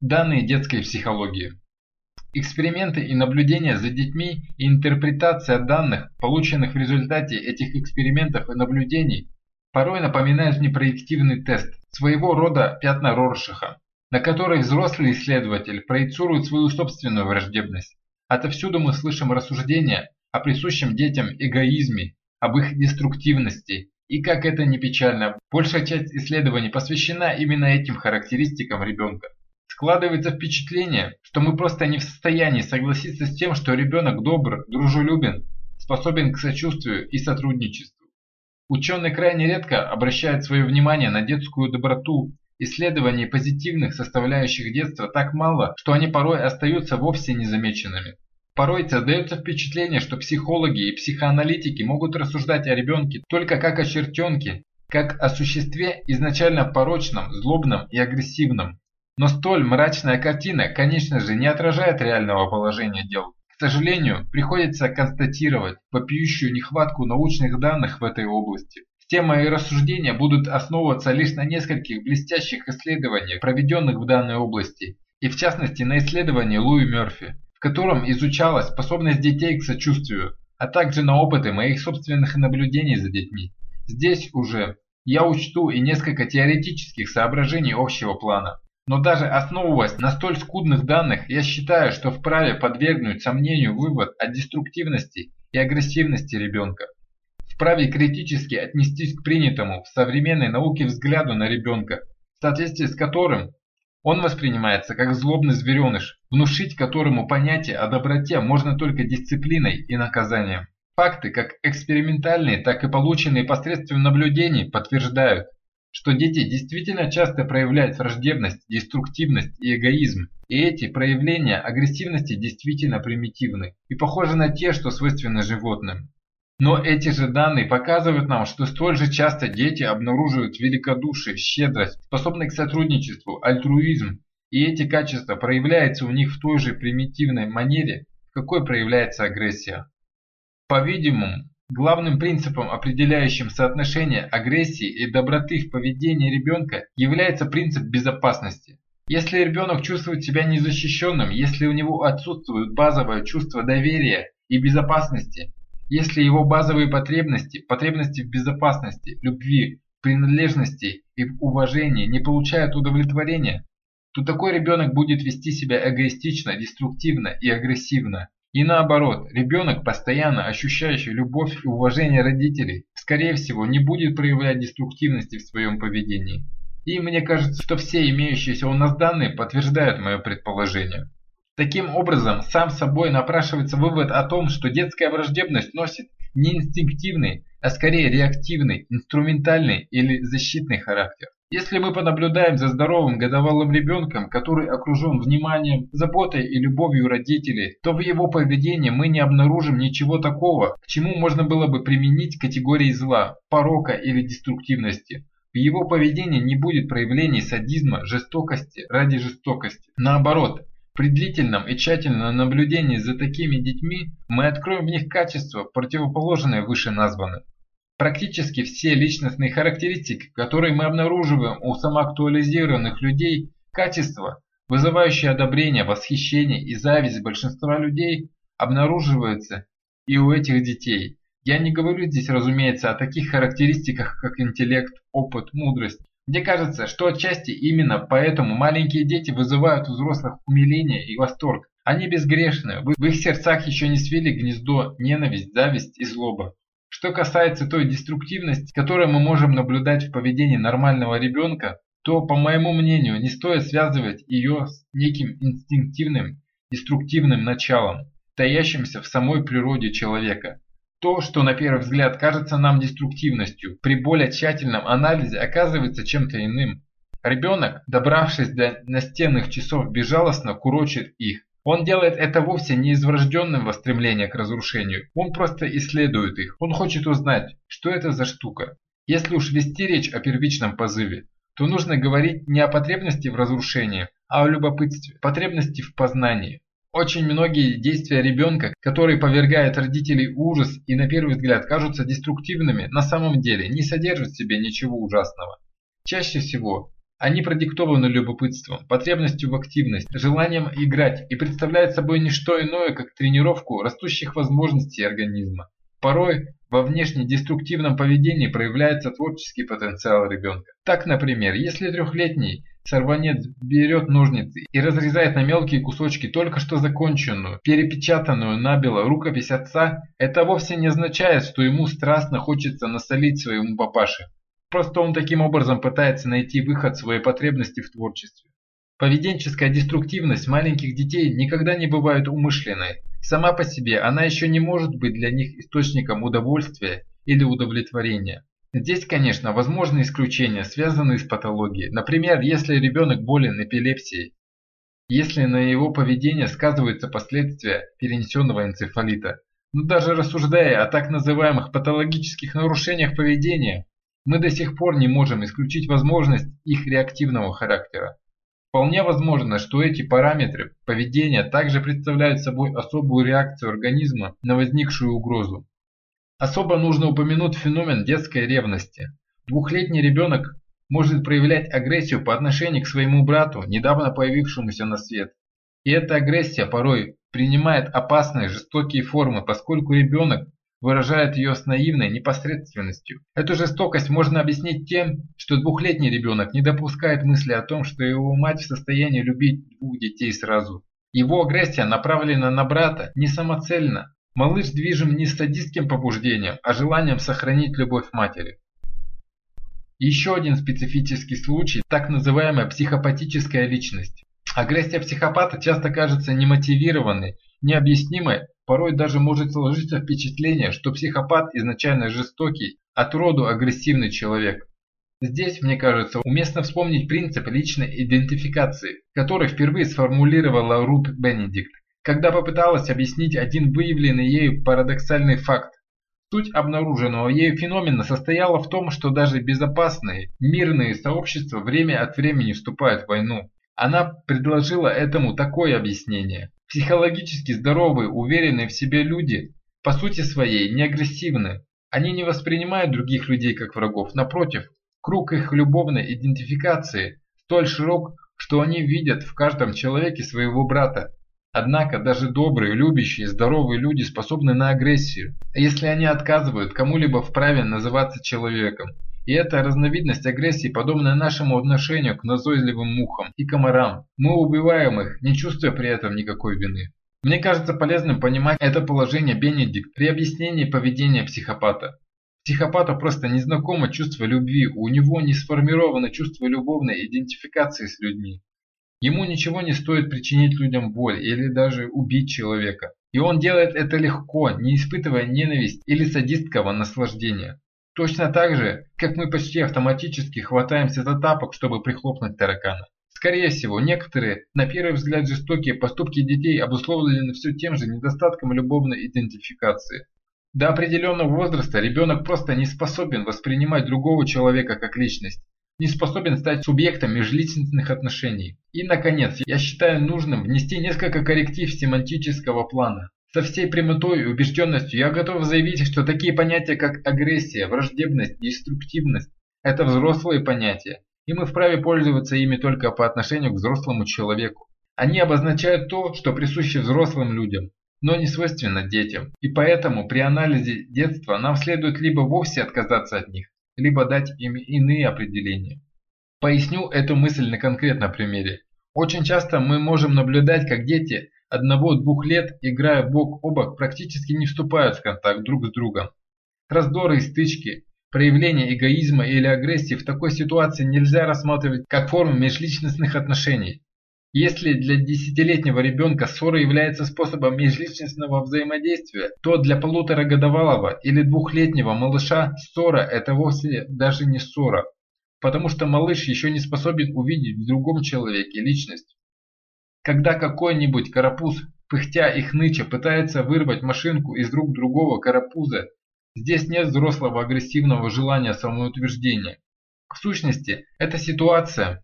Данные детской психологии. Эксперименты и наблюдения за детьми и интерпретация данных, полученных в результате этих экспериментов и наблюдений, порой напоминают непроективный тест, своего рода пятна Роршаха, на который взрослый исследователь проецирует свою собственную враждебность. Отовсюду мы слышим рассуждения о присущем детям эгоизме, об их деструктивности, и как это не печально, большая часть исследований посвящена именно этим характеристикам ребенка. Складывается впечатление, что мы просто не в состоянии согласиться с тем, что ребенок добр, дружелюбен, способен к сочувствию и сотрудничеству. Ученые крайне редко обращают свое внимание на детскую доброту, исследований позитивных составляющих детства так мало, что они порой остаются вовсе незамеченными. Порой создается впечатление, что психологи и психоаналитики могут рассуждать о ребенке только как о чертенке, как о существе изначально порочном, злобном и агрессивном. Но столь мрачная картина, конечно же, не отражает реального положения дел. К сожалению, приходится констатировать вопиющую нехватку научных данных в этой области. Все мои рассуждения будут основываться лишь на нескольких блестящих исследованиях, проведенных в данной области, и в частности на исследовании Луи Мерфи, в котором изучалась способность детей к сочувствию, а также на опыты моих собственных наблюдений за детьми. Здесь уже я учту и несколько теоретических соображений общего плана. Но даже основываясь на столь скудных данных, я считаю, что вправе подвергнуть сомнению вывод о деструктивности и агрессивности ребенка. Вправе критически отнестись к принятому в современной науке взгляду на ребенка, в соответствии с которым он воспринимается как злобный звереныш, внушить которому понятие о доброте можно только дисциплиной и наказанием. Факты, как экспериментальные, так и полученные посредством наблюдений, подтверждают, что дети действительно часто проявляют враждебность, деструктивность и эгоизм, и эти проявления агрессивности действительно примитивны и похожи на те, что свойственны животным. Но эти же данные показывают нам, что столь же часто дети обнаруживают великодушие, щедрость, способность к сотрудничеству, альтруизм, и эти качества проявляются у них в той же примитивной манере, в какой проявляется агрессия. По-видимому, Главным принципом, определяющим соотношение агрессии и доброты в поведении ребенка, является принцип безопасности. Если ребенок чувствует себя незащищенным, если у него отсутствует базовое чувство доверия и безопасности, если его базовые потребности, потребности в безопасности, любви, принадлежности и уважении не получают удовлетворения, то такой ребенок будет вести себя эгоистично, деструктивно и агрессивно. И наоборот, ребенок, постоянно ощущающий любовь и уважение родителей, скорее всего, не будет проявлять деструктивности в своем поведении. И мне кажется, что все имеющиеся у нас данные подтверждают мое предположение. Таким образом, сам собой напрашивается вывод о том, что детская враждебность носит не инстинктивный, а скорее реактивный, инструментальный или защитный характер. Если мы понаблюдаем за здоровым годовалым ребенком, который окружен вниманием, заботой и любовью родителей, то в его поведении мы не обнаружим ничего такого, к чему можно было бы применить категории зла, порока или деструктивности. В его поведении не будет проявлений садизма, жестокости ради жестокости. Наоборот, при длительном и тщательном наблюдении за такими детьми мы откроем в них качества, противоположные вышеназванным. Практически все личностные характеристики, которые мы обнаруживаем у самоактуализированных людей, качества, вызывающие одобрение, восхищение и зависть большинства людей, обнаруживаются и у этих детей. Я не говорю здесь, разумеется, о таких характеристиках, как интеллект, опыт, мудрость. Мне кажется, что отчасти именно поэтому маленькие дети вызывают у взрослых умиление и восторг. Они безгрешны, в их сердцах еще не свели гнездо ненависть, зависть и злоба. Что касается той деструктивности, которую мы можем наблюдать в поведении нормального ребенка, то, по моему мнению, не стоит связывать ее с неким инстинктивным, деструктивным началом, таящимся в самой природе человека. То, что на первый взгляд кажется нам деструктивностью, при более тщательном анализе оказывается чем-то иным. Ребенок, добравшись до настенных часов, безжалостно курочит их, он делает это вовсе не из врожденного стремления к разрушению, он просто исследует их, он хочет узнать, что это за штука. Если уж вести речь о первичном позыве, то нужно говорить не о потребности в разрушении, а о любопытстве, потребности в познании. Очень многие действия ребенка, которые повергают родителей ужас и на первый взгляд кажутся деструктивными, на самом деле не содержат в себе ничего ужасного. Чаще всего Они продиктованы любопытством, потребностью в активности, желанием играть и представляют собой не что иное, как тренировку растущих возможностей организма. Порой во внешне деструктивном поведении проявляется творческий потенциал ребенка. Так, например, если трехлетний сорванец берет ножницы и разрезает на мелкие кусочки только что законченную, перепечатанную набело рукопись отца, это вовсе не означает, что ему страстно хочется насолить своему папаше. Просто он таким образом пытается найти выход своей потребности в творчестве. Поведенческая деструктивность маленьких детей никогда не бывает умышленной. Сама по себе она еще не может быть для них источником удовольствия или удовлетворения. Здесь, конечно, возможны исключения, связанные с патологией. Например, если ребенок болен эпилепсией, если на его поведение сказываются последствия перенесенного энцефалита. Но даже рассуждая о так называемых патологических нарушениях поведения, мы до сих пор не можем исключить возможность их реактивного характера. Вполне возможно, что эти параметры поведения также представляют собой особую реакцию организма на возникшую угрозу. Особо нужно упомянуть феномен детской ревности. Двухлетний ребенок может проявлять агрессию по отношению к своему брату, недавно появившемуся на свет. И эта агрессия порой принимает опасные жестокие формы, поскольку ребенок выражает ее с наивной непосредственностью. Эту жестокость можно объяснить тем, что двухлетний ребенок не допускает мысли о том, что его мать в состоянии любить двух детей сразу. Его агрессия направлена на брата не самоцельно. Малыш движим не садистским побуждением, а желанием сохранить любовь матери. Еще один специфический случай – так называемая психопатическая личность. Агрессия психопата часто кажется немотивированной, необъяснимой, Порой даже может сложиться впечатление, что психопат изначально жестокий, от роду агрессивный человек. Здесь, мне кажется, уместно вспомнить принцип личной идентификации, который впервые сформулировала Рут Бенедикт, когда попыталась объяснить один выявленный ею парадоксальный факт. Суть обнаруженного ею феномена состояла в том, что даже безопасные, мирные сообщества время от времени вступают в войну. Она предложила этому такое объяснение. Психологически здоровые, уверенные в себе люди по сути своей не агрессивны. Они не воспринимают других людей как врагов. Напротив, круг их любовной идентификации столь широк, что они видят в каждом человеке своего брата. Однако даже добрые, любящие, здоровые люди способны на агрессию, если они отказывают кому-либо в праве называться человеком. И эта разновидность агрессии подобна нашему отношению к назойливым мухам и комарам. Мы убиваем их, не чувствуя при этом никакой вины. Мне кажется полезным понимать это положение Бенедикт при объяснении поведения психопата. Психопату просто не знакомо чувство любви, у него не сформировано чувство любовной идентификации с людьми. Ему ничего не стоит причинить людям боль или даже убить человека. И он делает это легко, не испытывая ненависть или садистского наслаждения. Точно так же, как мы почти автоматически хватаемся за тапок, чтобы прихлопнуть таракана. Скорее всего, некоторые, на первый взгляд жестокие поступки детей обусловлены все тем же недостатком любовной идентификации. До определенного возраста ребенок просто не способен воспринимать другого человека как личность, не способен стать субъектом межличностных отношений. И, наконец, я считаю нужным внести несколько корректив семантического плана. Со всей прямотой и убежденностью я готов заявить, что такие понятия, как агрессия, враждебность, деструктивность – это взрослые понятия, и мы вправе пользоваться ими только по отношению к взрослому человеку. Они обозначают то, что присуще взрослым людям, но не свойственно детям, и поэтому при анализе детства нам следует либо вовсе отказаться от них, либо дать им иные определения. Поясню эту мысль на конкретном примере. Очень часто мы можем наблюдать, как дети – одного-двух лет, играя бок о бок, практически не вступают в контакт друг с другом. Раздоры и стычки, проявление эгоизма или агрессии в такой ситуации нельзя рассматривать как форму межличностных отношений. Если для десятилетнего ребенка ссора является способом межличностного взаимодействия, то для полуторагодовалого или двухлетнего малыша ссора – это вовсе даже не ссора, потому что малыш еще не способен увидеть в другом человеке личность. Когда какой-нибудь карапуз, пыхтя и хныча, пытается вырвать машинку из рук другого карапуза, здесь нет взрослого агрессивного желания самоутверждения. В сущности, эта ситуация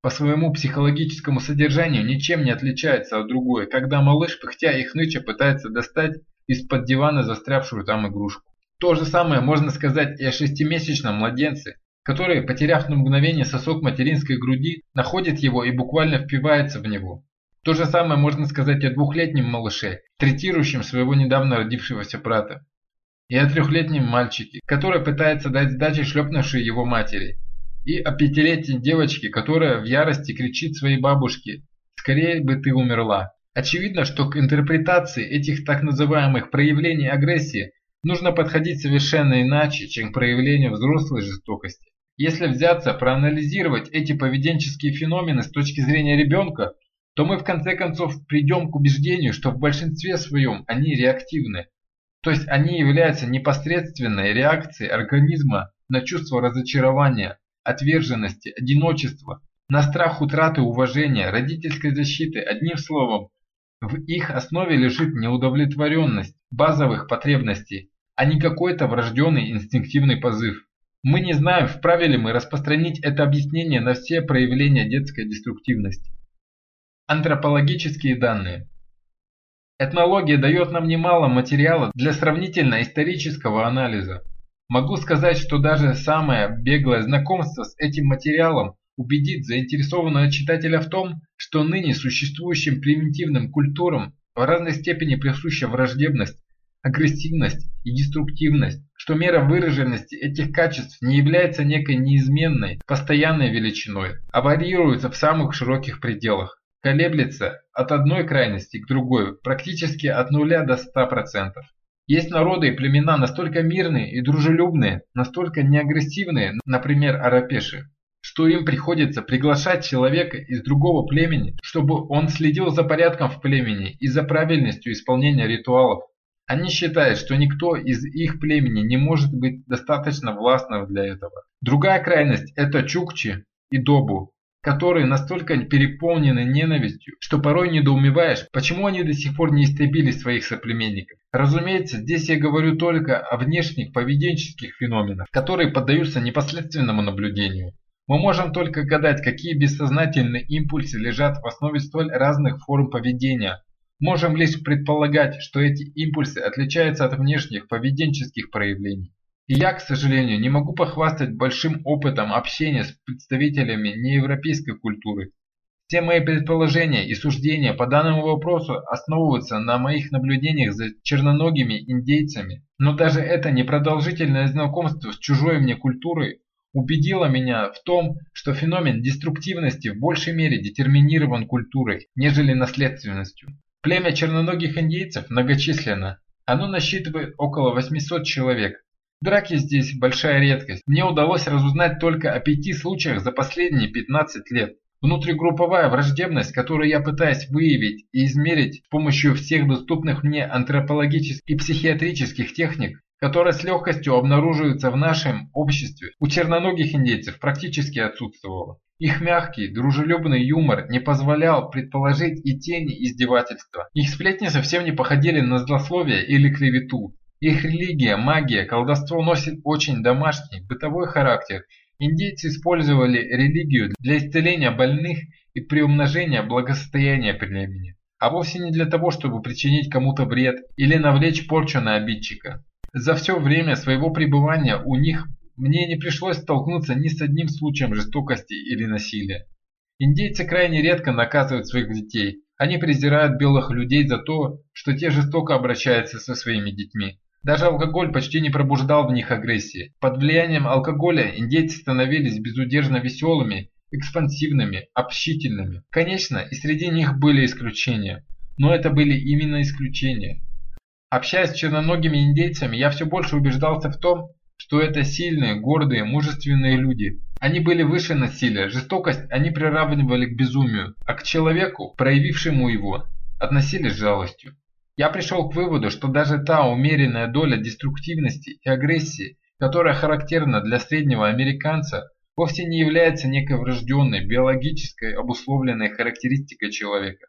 по своему психологическому содержанию ничем не отличается от другой, когда малыш, пыхтя и хныча, пытается достать из-под дивана застрявшую там игрушку. То же самое можно сказать и о шестимесячном младенце, который, потеряв на мгновение сосок материнской груди, находит его и буквально впивается в него. То же самое можно сказать о двухлетнем малыше, третирующем своего недавно родившегося брата. И о трехлетнем мальчике, который пытается дать сдачи шлепнувшей его матери. И о пятилетней девочке, которая в ярости кричит своей бабушке «Скорее бы ты умерла». Очевидно, что к интерпретации этих так называемых проявлений агрессии нужно подходить совершенно иначе, чем к проявлению взрослой жестокости. Если взяться проанализировать эти поведенческие феномены с точки зрения ребенка, то мы в конце концов придем к убеждению, что в большинстве своем они реактивны. То есть они являются непосредственной реакцией организма на чувство разочарования, отверженности, одиночества, на страх утраты уважения, родительской защиты, одним словом, в их основе лежит неудовлетворенность базовых потребностей, а не какой-то врожденный инстинктивный позыв. Мы не знаем, вправе ли мы распространить это объяснение на все проявления детской деструктивности. Антропологические данные. Этнология дает нам немало материала для сравнительно-исторического анализа. Могу сказать, что даже самое беглое знакомство с этим материалом убедит заинтересованного читателя в том, что ныне существующим примитивным культурам в разной степени присуща враждебность, агрессивность и деструктивность, что мера выраженности этих качеств не является некой неизменной, постоянной величиной, а варьируется в самых широких пределах, колеблется от одной крайности к другой практически от нуля до 100%. Есть народы и племена настолько мирные и дружелюбные, настолько неагрессивные, например, арапеши, что им приходится приглашать человека из другого племени, чтобы он следил за порядком в племени и за правильностью исполнения ритуалов. Они считают, что никто из их племени не может быть достаточно властным для этого. Другая крайность – это чукчи и добу, которые настолько переполнены ненавистью, что порой недоумеваешь, почему они до сих пор не истребили своих соплеменников. Разумеется, здесь я говорю только о внешних поведенческих феноменах, которые поддаются непосредственному наблюдению. Мы можем только гадать, какие бессознательные импульсы лежат в основе столь разных форм поведения. Можем лишь предполагать, что эти импульсы отличаются от внешних поведенческих проявлений. И я, к сожалению, не могу похвастать большим опытом общения с представителями неевропейской культуры. Все мои предположения и суждения по данному вопросу основываются на моих наблюдениях за черноногими индейцами, но даже это непродолжительное знакомство с чужой мне культурой убедила меня в том, что феномен деструктивности в большей мере детерминирован культурой, нежели наследственностью. Племя черноногих индейцев многочисленно. Оно насчитывает около 800 человек. Драки здесь большая редкость. Мне удалось разузнать только о пяти случаях за последние 15 лет. Внутригрупповая враждебность, которую я пытаюсь выявить и измерить с помощью всех доступных мне антропологических и психиатрических техник, которая с легкостью обнаруживается в нашем обществе, у черноногих индейцев практически отсутствовала. Их мягкий, дружелюбный юмор не позволял предположить и тени издевательства. Их сплетни совсем не походили на злословие или клевету. Их религия, магия, колдовство носит очень домашний, бытовой характер. Индейцы использовали религию для исцеления больных и приумножения благосостояния племени, а вовсе не для того, чтобы причинить кому-то вред или навлечь порчу на обидчика. За все время своего пребывания у них мне не пришлось столкнуться ни с одним случаем жестокости или насилия. Индейцы крайне редко наказывают своих детей. Они презирают белых людей за то, что те жестоко обращаются со своими детьми. Даже алкоголь почти не пробуждал в них агрессии. Под влиянием алкоголя индейцы становились безудержно веселыми, экспансивными, общительными. Конечно, и среди них были исключения. Но это были именно исключения. Общаясь с черноногими индейцами, я все больше убеждался в том, что это сильные, гордые, мужественные люди. Они были выше насилия, жестокость они приравнивали к безумию, а к человеку, проявившему его, относились жалостью. Я пришел к выводу, что даже та умеренная доля деструктивности и агрессии, которая характерна для среднего американца, вовсе не является некой врожденной, биологической обусловленной характеристикой человека.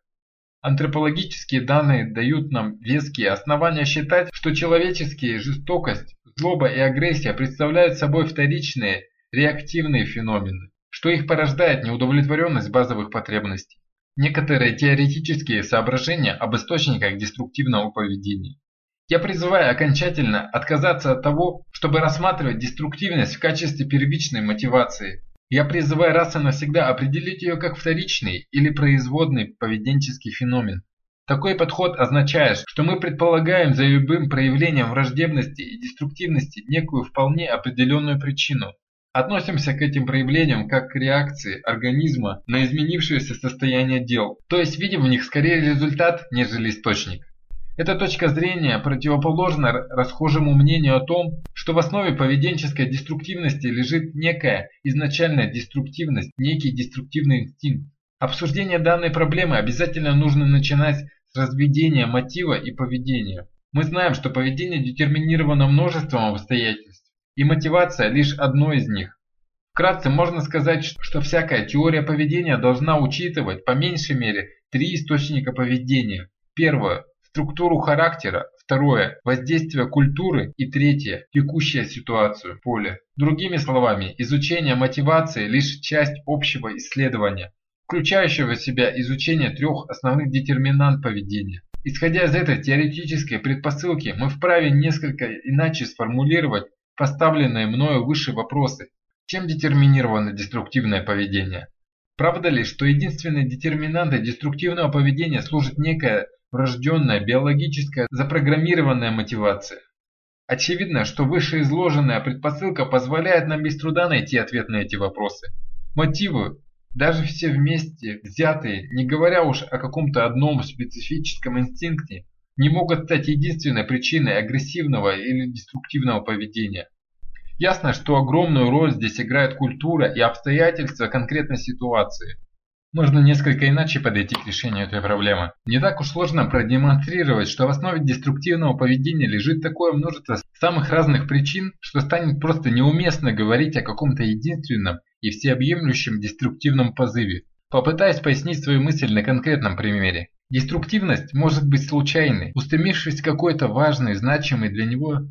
Антропологические данные дают нам веские основания считать, что человеческие жестокость, злоба и агрессия представляют собой вторичные, реактивные феномены, что их порождает неудовлетворенность базовых потребностей. Некоторые теоретические соображения об источниках деструктивного поведения. Я призываю окончательно отказаться от того, чтобы рассматривать деструктивность в качестве первичной мотивации. Я призываю раз и навсегда определить ее как вторичный или производный поведенческий феномен. Такой подход означает, что мы предполагаем за любым проявлением враждебности и деструктивности некую вполне определенную причину. Относимся к этим проявлениям как к реакции организма на изменившееся состояние дел, то есть видим в них скорее результат, нежели источник. Эта точка зрения противоположна расхожему мнению о том, что в основе поведенческой деструктивности лежит некая изначальная деструктивность, некий деструктивный инстинкт. Обсуждение данной проблемы обязательно нужно начинать с разведения мотива и поведения. Мы знаем, что поведение детерминировано множеством обстоятельств, и мотивация лишь одно из них. Вкратце можно сказать, что всякая теория поведения должна учитывать по меньшей мере три источника поведения. Первое структуру характера, второе – воздействие культуры и третье – текущая ситуацию, поле. Другими словами, изучение мотивации – лишь часть общего исследования, включающего в себя изучение трех основных детерминант поведения. Исходя из этой теоретической предпосылки, мы вправе несколько иначе сформулировать поставленные мною выше вопросы. Чем детерминировано деструктивное поведение? Правда ли, что единственной детерминантой деструктивного поведения служит некая врожденная, биологическая, запрограммированная мотивация. Очевидно, что вышеизложенная предпосылка позволяет нам без труда найти ответ на эти вопросы. Мотивы, даже все вместе взятые, не говоря уж о каком-то одном специфическом инстинкте, не могут стать единственной причиной агрессивного или деструктивного поведения. Ясно, что огромную роль здесь играет культура и обстоятельства конкретной ситуации. Можно несколько иначе подойти к решению этой проблемы. Не так уж сложно продемонстрировать, что в основе деструктивного поведения лежит такое множество самых разных причин, что станет просто неуместно говорить о каком-то единственном и всеобъемлющем деструктивном позыве. Попытаюсь пояснить свою мысль на конкретном примере. Деструктивность может быть случайной, устремившись к какой-то важной, значимой для него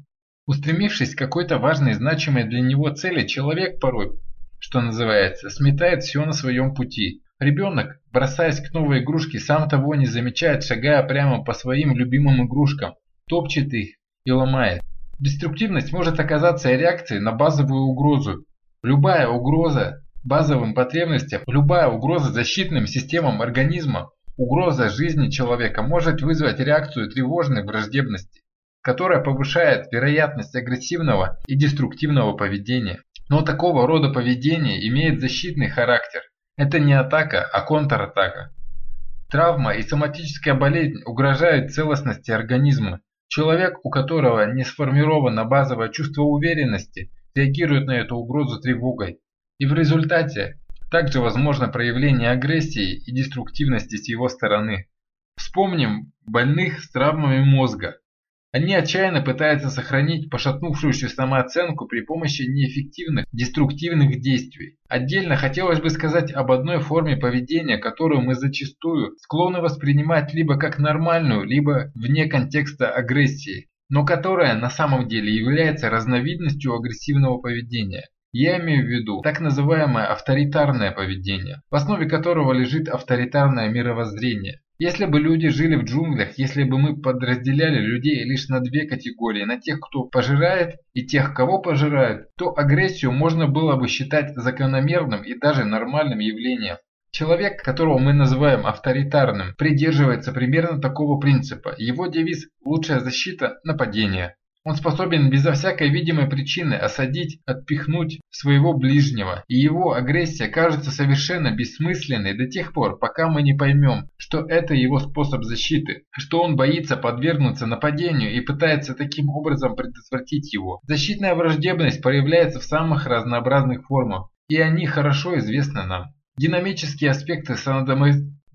Устремившись к какой-то важной, значимой для него цели, человек порой, что называется, сметает все на своем пути, Ребенок, бросаясь к новой игрушке, сам того не замечает, шагая прямо по своим любимым игрушкам, топчет их и ломает. Деструктивность может оказаться реакцией на базовую угрозу. Любая угроза базовым потребностям, любая угроза защитным системам организма, угроза жизни человека может вызвать реакцию тревожной враждебности, которая повышает вероятность агрессивного и деструктивного поведения. Но такого рода поведение имеет защитный характер это не атака, а контратака. Травма и соматическая болезнь угрожают целостности организма. Человек, у которого не сформировано базовое чувство уверенности, реагирует на эту угрозу тревогой. И в результате также возможно проявление агрессии и деструктивности с его стороны. Вспомним больных с травмами мозга. Они отчаянно пытаются сохранить пошатнувшуюся самооценку при помощи неэффективных, деструктивных действий. Отдельно хотелось бы сказать об одной форме поведения, которую мы зачастую склонны воспринимать либо как нормальную, либо вне контекста агрессии, но которая на самом деле является разновидностью агрессивного поведения. Я имею в виду так называемое авторитарное поведение, в основе которого лежит авторитарное мировоззрение. Если бы люди жили в джунглях, если бы мы подразделяли людей лишь на две категории, на тех, кто пожирает и тех, кого пожирают, то агрессию можно было бы считать закономерным и даже нормальным явлением. Человек, которого мы называем авторитарным, придерживается примерно такого принципа. Его девиз «Лучшая защита – нападение». Он способен безо всякой видимой причины осадить, отпихнуть своего ближнего, и его агрессия кажется совершенно бессмысленной до тех пор, пока мы не поймем, что это его способ защиты, что он боится подвергнуться нападению и пытается таким образом предотвратить его. Защитная враждебность проявляется в самых разнообразных формах, и они хорошо известны нам. Динамические аспекты садомо...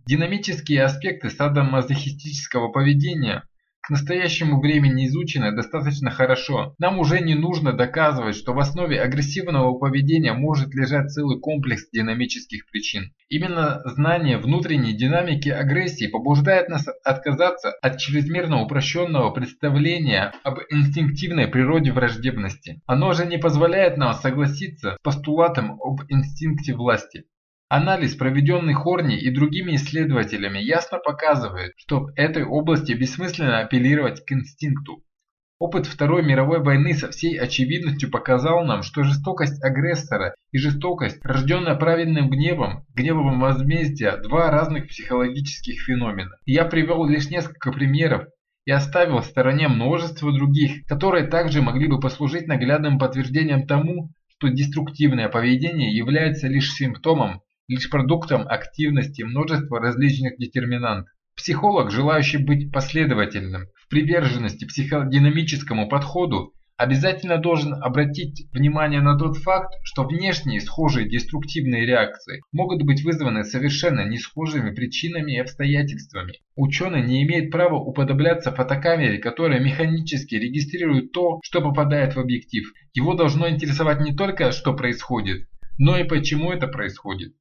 Динамические аспекты садомазохистического поведения к настоящему времени изучено достаточно хорошо. Нам уже не нужно доказывать, что в основе агрессивного поведения может лежать целый комплекс динамических причин. Именно знание внутренней динамики агрессии побуждает нас отказаться от чрезмерно упрощенного представления об инстинктивной природе враждебности. Оно же не позволяет нам согласиться с постулатом об инстинкте власти. Анализ, проведенный Хорни и другими исследователями, ясно показывает, что в этой области бессмысленно апеллировать к инстинкту. Опыт Второй мировой войны со всей очевидностью показал нам, что жестокость агрессора и жестокость, рожденная праведным гневом, гневом возмездия – два разных психологических феномена. Я привел лишь несколько примеров и оставил в стороне множество других, которые также могли бы послужить наглядным подтверждением тому, что деструктивное поведение является лишь симптомом, лишь продуктом активности множества различных детерминантов. Психолог, желающий быть последовательным в приверженности психодинамическому подходу, обязательно должен обратить внимание на тот факт, что внешние схожие деструктивные реакции могут быть вызваны совершенно не схожими причинами и обстоятельствами. Ученый не имеет права уподобляться фотокамере, которая механически регистрирует то, что попадает в объектив. Его должно интересовать не только, что происходит, но и почему это происходит.